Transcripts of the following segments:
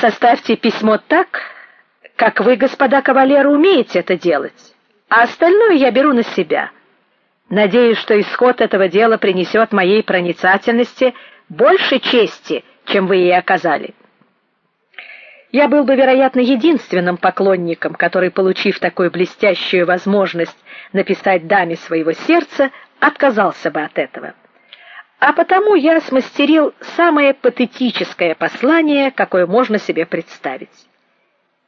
Составьте письмо так, как вы, господа кавалеры, умеете это делать, а остальное я беру на себя. Надеюсь, что исход этого дела принесет моей проницательности больше чести, чем вы ей оказали. Я был бы, вероятно, единственным поклонником, который, получив такую блестящую возможность написать даме своего сердца, отказался бы от этого. А потому я смастерил самое патетическое послание, какое можно себе представить.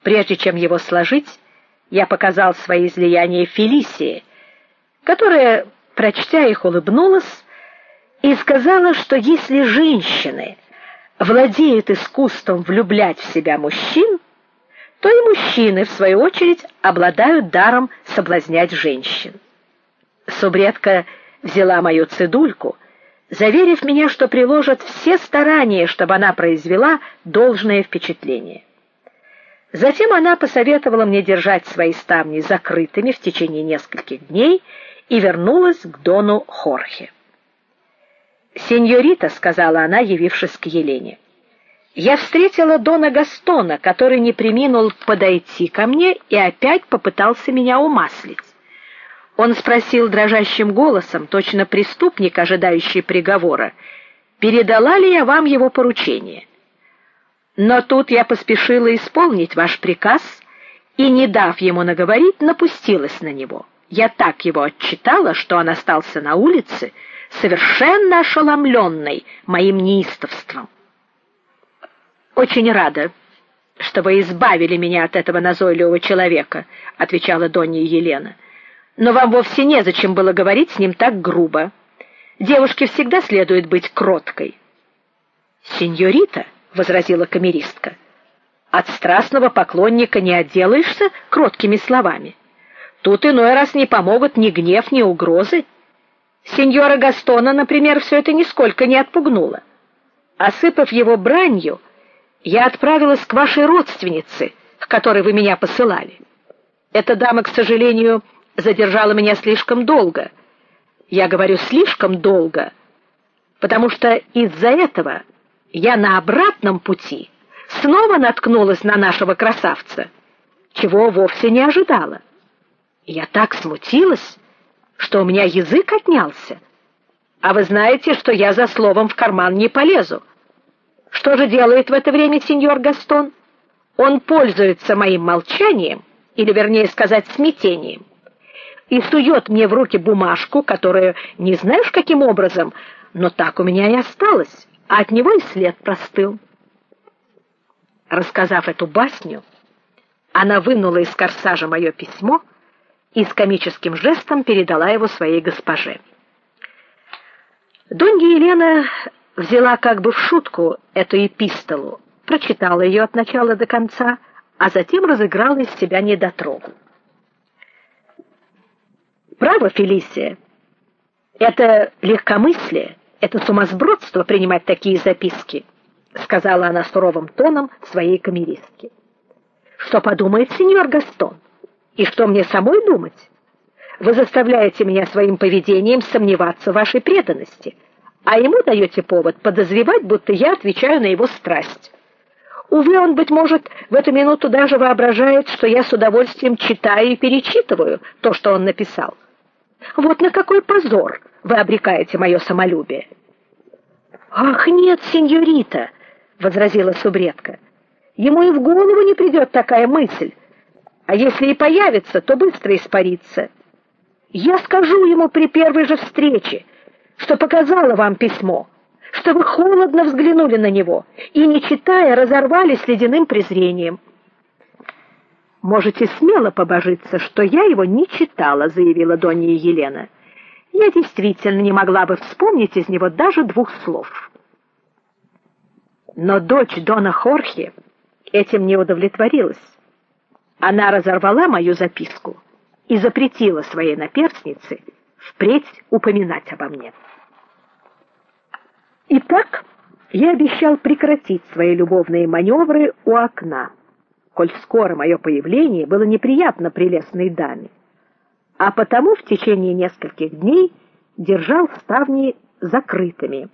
Прежде чем его сложить, я показал свои излияния Фелисии, которая, прочтя их, улыбнулась и сказала, что если женщины владеют искусством влюблять в себя мужчин, то и мужчины в свою очередь обладают даром соблазнять женщин. Субредка взяла мою цедульку, заверив меня, что приложат все старания, чтобы она произвела должное впечатление. Затем она посоветовала мне держать свои ставни закрытыми в течение нескольких дней и вернулась к дону Хорхе. "Сеньорита", сказала она, явившись к Елене. "Я встретила дона Гастона, который не преминул подойти ко мне и опять попытался меня умаслить. Он спросил дрожащим голосом, точно преступник, ожидающий приговора: "Передала ли я вам его поручение?" Но тут я поспешила исполнить ваш приказ и, не дав ему наговорить, напустилась на него. Я так его отчитала, что он остался на улице, совершенно ошеломленный моим неистовством. Очень рада, что вы избавили меня от этого назойливого человека, отвечала Донья Елена. Но вам вовсе не зачем было говорить с ним так грубо. Девушке всегда следует быть кроткой. Сеньорита возразила камеристка. От страстного поклонника не отделаешься кроткими словами. Тут иной раз не помогут ни гнев, ни угрозы. Сеньора Гастона, например, все это нисколько не отпугнуло. Осыпав его бранью, я отправилась к вашей родственнице, к которой вы меня посылали. Эта дама, к сожалению, задержала меня слишком долго. Я говорю слишком долго, потому что из-за этого я на обратном пути снова наткнулась на нашего красавца, чего вовсе не ожидала. Я так смутилась, что у меня язык отнялся. А вы знаете, что я за словом в карман не полезу. Что же делает в это время сеньор Гастон? Он пользуется моим молчанием, или вернее сказать, смятением. И сует мне в руки бумажку, которую не знаешь каким образом, но так у меня и осталась а от него и след простыл. Рассказав эту басню, она вынула из корсажа мое письмо и с комическим жестом передала его своей госпоже. Донья Елена взяла как бы в шутку эту эпистолу, прочитала ее от начала до конца, а затем разыграла из себя недотрогу. Право, Фелисия. Это легкомыслие это сумасбродство принимать такие записки, сказала она суровым тоном своей камеристке. Что подумает сеньор Гастон? И что мне самой думать? Вы заставляете меня своим поведением сомневаться в вашей преданности, а ему даете повод подозревать, будто я отвечаю на его страсть. Увы, он быть может в эту минуту даже воображает, что я с удовольствием читаю и перечитываю то, что он написал. Вот на какой позор вы обрекаете мое самолюбие. Ах, нет, сеньорита, возразила субредка. Ему и в голову не придет такая мысль. А если и появится, то быстро испарится. Я скажу ему при первой же встрече, что показала вам письмо, что вы холодно взглянули на него и не читая разорвали с ледяным презрением. Можете смело побожиться, что я его не читала, заявила Донья Елена я действительно не могла бы вспомнить из него даже двух слов. Но дочь дона Хорхе этим не удовлетворилась. Она разорвала мою записку и запретила своей наперснице впредь упоминать обо мне. Итак, я обещал прекратить свои любовные маневры у окна, коль скоро мое появление было неприятно прелестной даме а потому в течение нескольких дней держал ставни закрытыми.